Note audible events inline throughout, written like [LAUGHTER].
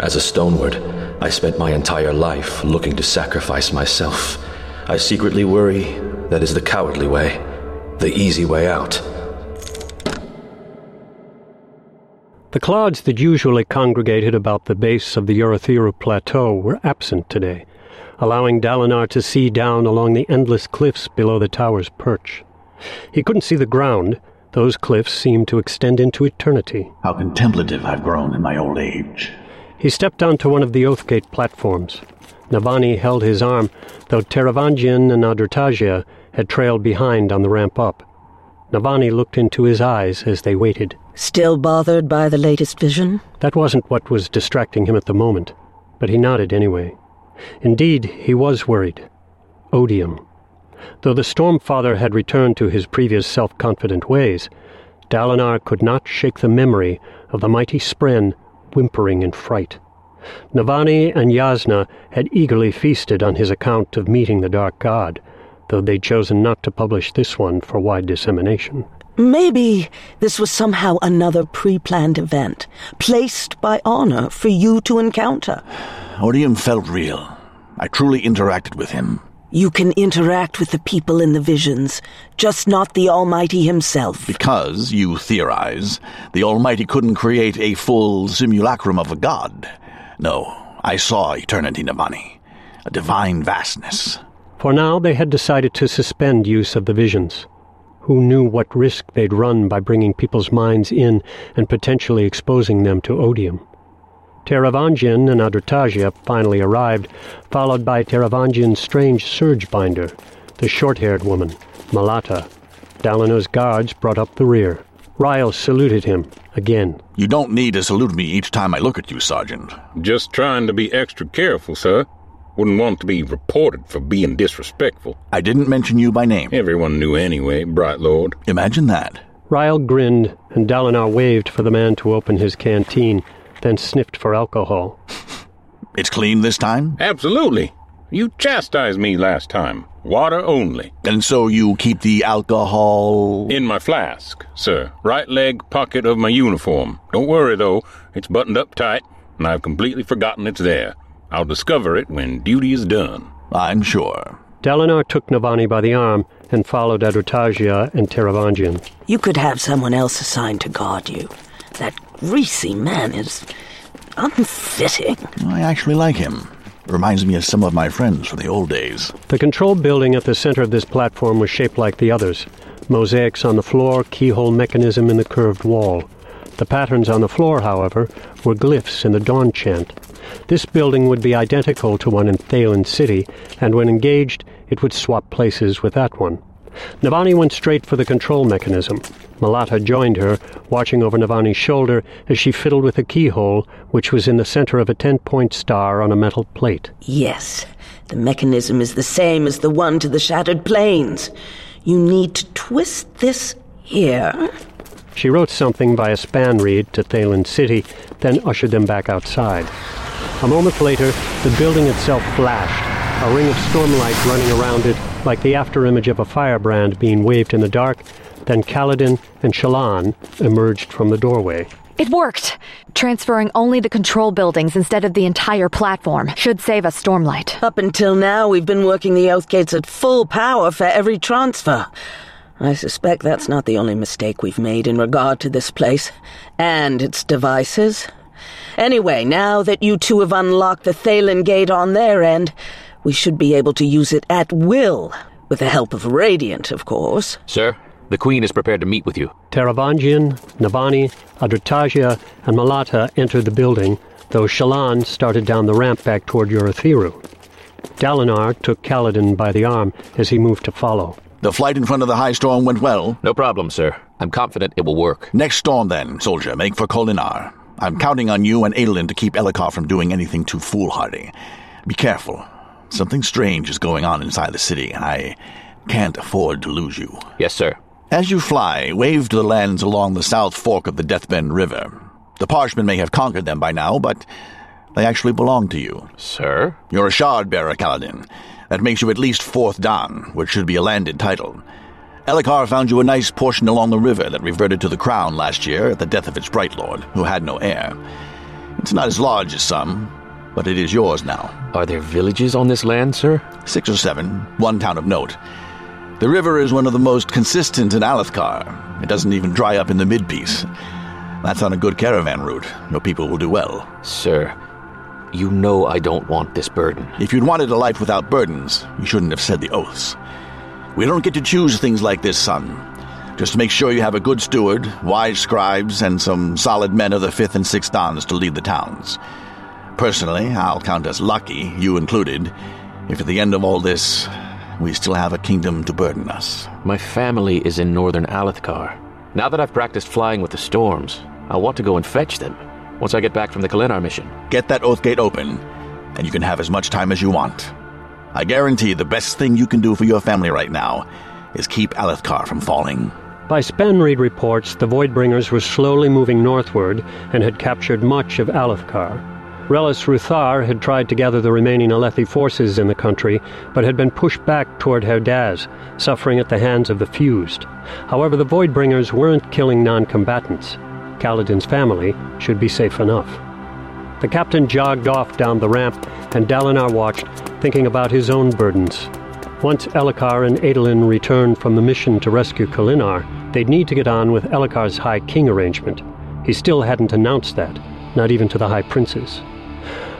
As a stoneward, I spent my entire life looking to sacrifice myself. I secretly worry that is the cowardly way, the easy way out. The clouds that usually congregated about the base of the Urithiru Plateau were absent today, allowing Dalinar to see down along the endless cliffs below the tower's perch. He couldn't see the ground. Those cliffs seemed to extend into eternity. How contemplative I've grown in my old age. He stepped onto one of the Oathgate platforms. Navani held his arm, though Taravangian and Adrotagia had trailed behind on the ramp up. Navani looked into his eyes as they waited. Still bothered by the latest vision? That wasn't what was distracting him at the moment, but he nodded anyway. Indeed, he was worried. Odium. Though the Stormfather had returned to his previous self-confident ways, Dalinar could not shake the memory of the mighty Spren whimpering in fright. Navani and Jasnah had eagerly feasted on his account of meeting the Dark God, though they'd chosen not to publish this one for wide dissemination. Maybe this was somehow another pre-planned event, placed by honor for you to encounter. Odium felt real. I truly interacted with him. You can interact with the people in the visions, just not the Almighty himself. Because, you theorize, the Almighty couldn't create a full simulacrum of a god. No, I saw eternity, Navani. A divine vastness. For now, they had decided to suspend use of the visions. Who knew what risk they'd run by bringing people's minds in and potentially exposing them to odium? Taravangian and Adrotagia finally arrived, followed by Taravangian's strange surge binder, the short-haired woman, Malata. Dalinar's guards brought up the rear. Rial saluted him, again. You don't need to salute me each time I look at you, Sergeant. Just trying to be extra careful, sir. Wouldn't want to be reported for being disrespectful. I didn't mention you by name. Everyone knew anyway, Bright Lord. Imagine that. Rial grinned, and Dalinar waved for the man to open his canteen, then sniffed for alcohol. It's clean this time? Absolutely. You chastised me last time. Water only. And so you keep the alcohol. In my flask, sir. Right leg pocket of my uniform. Don't worry, though. It's buttoned up tight, and I've completely forgotten it's there. I'll discover it when duty is done. I'm sure. Dalinar took Navani by the arm and followed Adrotagia and Taravangian. You could have someone else assigned to guard you. That greasy man is unfitting. I actually like him. Reminds me of some of my friends from the old days. The control building at the center of this platform was shaped like the others. Mosaics on the floor, keyhole mechanism in the curved wall. The patterns on the floor, however, were glyphs in the dawn chant. This building would be identical to one in Thaylen City, and when engaged, it would swap places with that one. Navani went straight for the control mechanism. Malata joined her, watching over Navani's shoulder as she fiddled with a keyhole, which was in the center of a ten-point star on a metal plate. Yes, the mechanism is the same as the one to the Shattered Plains. You need to twist this here. She wrote something by a span reed to Thaylen City, then ushered them back outside. A moment later, the building itself flashed, a ring of stormlight running around it like the afterimage of a firebrand being waved in the dark. Then Kaladin and Shallan emerged from the doorway. It worked! Transferring only the control buildings instead of the entire platform should save us Stormlight. Up until now, we've been working the Oath Gates at full power for every transfer. I suspect that's not the only mistake we've made in regard to this place and its devices. Anyway, now that you two have unlocked the Thaylen Gate on their end, we should be able to use it at will, with the help of Radiant, of course. Sir, the Queen is prepared to meet with you. Taravangian, Navani, Adrotagia, and Malata entered the building, though Shallan started down the ramp back toward Urithiru. Dalinar took Kaladin by the arm as he moved to follow. The flight in front of the high storm went well? No problem, sir. I'm confident it will work. Next storm, then, soldier. Make for Kholinar. I'm counting on you and Adolin to keep Elhokar from doing anything too foolhardy. Be careful. Something strange is going on inside the city, and I can't afford to lose you. Yes, sir. As you fly, wave to the lands along the south fork of the Deathbend River. The Parshmen may have conquered them by now, but they actually belong to you. Sir? You're a shard bearer, Kaladin. That makes you at least fourth dahn, which should be a landed title. Elhokar found you a nice portion along the river that reverted to the crown last year at the death of its Bright Lord, who had no heir. It's not as large as some, but it is yours now. Are there villages on this land, sir? Six or seven, one town of note. The river is one of the most consistent in Alethkar. It doesn't even dry up in the Midpeace. That's on a good caravan route. Your people will do well. Sir, you know I don't want this burden. If you'd wanted a life without burdens, you shouldn't have said the oaths. We don't get to choose things like this, son. Just make sure you have a good steward, wise scribes, and some solid men of the fifth and sixth dahns to lead the towns. Personally, I'll count us lucky, you included, if at the end of all this, we still have a kingdom to burden us. My family is in northern Alethkar. Now that I've practiced flying with the storms, I want to go and fetch them once I get back from the Kholinar mission. Get that oath gate open, and you can have as much time as you want. I guarantee the best thing you can do for your family right now is keep Alethkar from falling. By Spanreed reports, the Voidbringers were slowly moving northward and had captured much of Alethkar. Relis Ruthar had tried to gather the remaining Alethi forces in the country, but had been pushed back toward Herdaz, suffering at the hands of the Fused. However, the Voidbringers weren't killing non-combatants. Kaladin's family should be safe enough. The captain jogged off down the ramp, and Dalinar watched, thinking about his own burdens. Once Elhokar and Adolin returned from the mission to rescue Kholinar, they'd need to get on with Elhokar's High King arrangement. He still hadn't announced that, not even to the High Princes.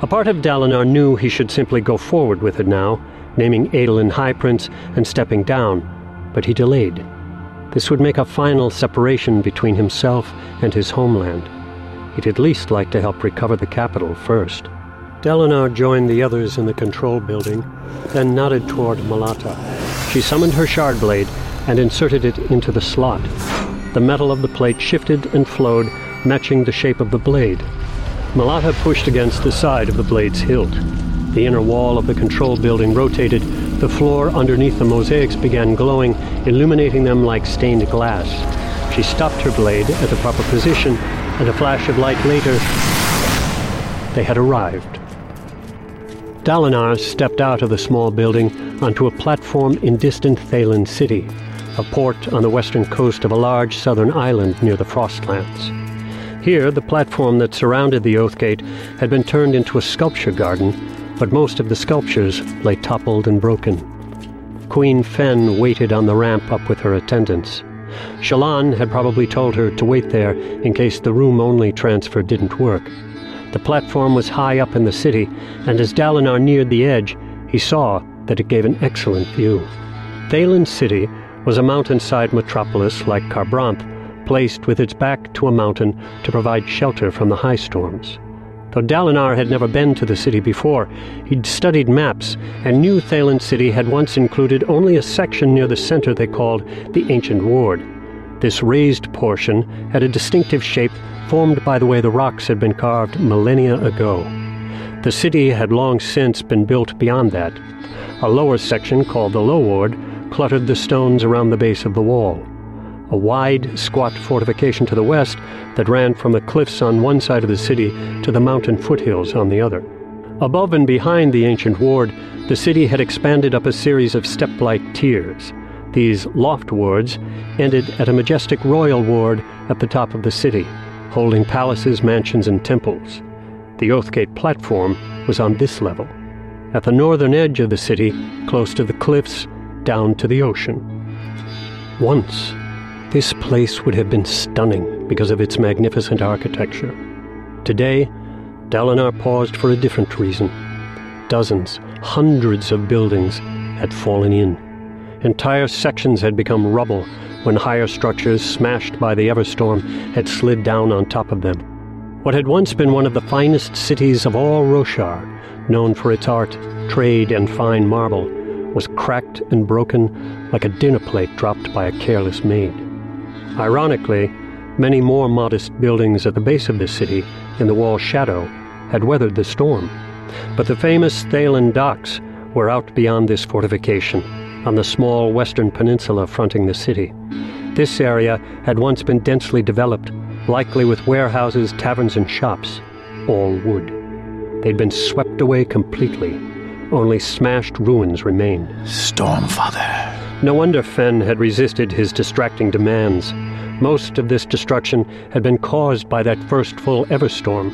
A part of Dalinar knew he should simply go forward with it now, naming Adolin High Prince and stepping down, but he delayed. This would make a final separation between himself and his homeland. He'd at least like to help recover the capital first. Dalinar joined the others in the control building, then nodded toward Malata. She summoned her shard blade and inserted it into the slot. The metal of the plate shifted and flowed, matching the shape of the blade. Malata pushed against the side of the blade's hilt. The inner wall of the control building rotated. The floor underneath the mosaics began glowing, illuminating them like stained glass. She stopped her blade at the proper position, and a flash of light later, they had arrived. Dalinar stepped out of the small building onto a platform in distant Thaylen City, a port on the western coast of a large southern island near the Frostlands. Here, the platform that surrounded the Oathgate had been turned into a sculpture garden, but most of the sculptures lay toppled and broken. Queen Fen waited on the ramp up with her attendants. Shallan had probably told her to wait there in case the room-only transfer didn't work. The platform was high up in the city, and as Dalinar neared the edge, he saw that it gave an excellent view. Thaylen City was a mountainside metropolis like Kharbranth, placed with its back to a mountain to provide shelter from the high storms. Though Dalinar had never been to the city before, he'd studied maps and knew Thaylen City had once included only a section near the center they called the Ancient Ward. This raised portion had a distinctive shape formed by the way the rocks had been carved millennia ago. The city had long since been built beyond that. A lower section, called the Low Ward, cluttered the stones around the base of the wall. A wide, squat fortification to the west that ran from the cliffs on one side of the city to the mountain foothills on the other. Above and behind the ancient ward, the city had expanded up a series of step-like tiers. These loft wards ended at a majestic royal ward at the top of the city, holding palaces, mansions, and temples. The Oathgate platform was on this level, at the northern edge of the city, close to the cliffs, down to the ocean. Once, this place would have been stunning because of its magnificent architecture. Today, Dalinar paused for a different reason. Dozens, hundreds of buildings had fallen in. Entire sections had become rubble when higher structures, smashed by the Everstorm, had slid down on top of them. What had once been one of the finest cities of all Roshar, known for its art, trade, and fine marble, was cracked and broken like a dinner plate dropped by a careless maid. Ironically, many more modest buildings at the base of the city, in the wall's shadow, had weathered the storm. But the famous Thaylen docks were out beyond this fortification, on the small western peninsula fronting the city. This area had once been densely developed, likely with warehouses, taverns, and shops, all wood. They'd been swept away completely. Only smashed ruins remained. Stormfather. No wonder Fen had resisted his distracting demands. Most of this destruction had been caused by that first full Everstorm.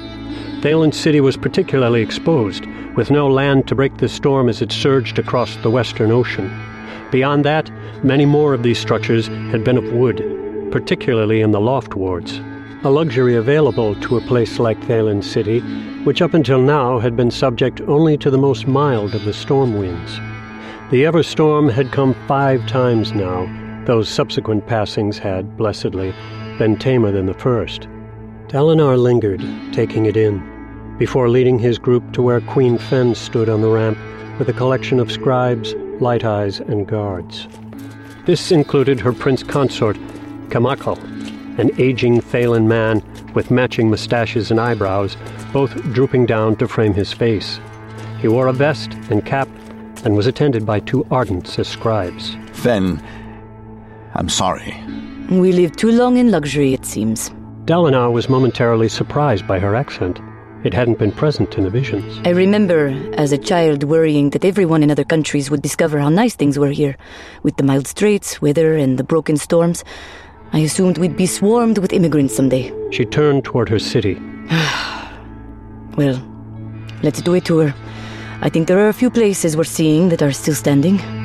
Thaylen City was particularly exposed, with no land to break the storm as it surged across the western ocean. Beyond that, many more of these structures had been of wood, particularly in the loft wards, a luxury available to a place like Thaylen City, which up until now had been subject only to the most mild of the storm winds. The Everstorm had come five times now. Those subsequent passings had, blessedly, been tamer than the first. Dalinar lingered, taking it in, before leading his group to where Queen Fen stood on the ramp with a collection of scribes, light eyes, and guards. This included her prince consort, Kmakl, an aging Thaylen man with matching mustaches and eyebrows, both drooping down to frame his face. He wore a vest and cap and was attended by two ardent scribes. Then, I'm sorry. We live too long in luxury, it seems. Dalinar was momentarily surprised by her accent. It hadn't been present in the visions. I remember, as a child, worrying that everyone in other countries would discover how nice things were here, with the mild straits, weather, and the broken storms. I assumed we'd be swarmed with immigrants someday. [SIGHS] She turned toward her city. Well, let's do a tour. I think there are a few places we're seeing that are still standing.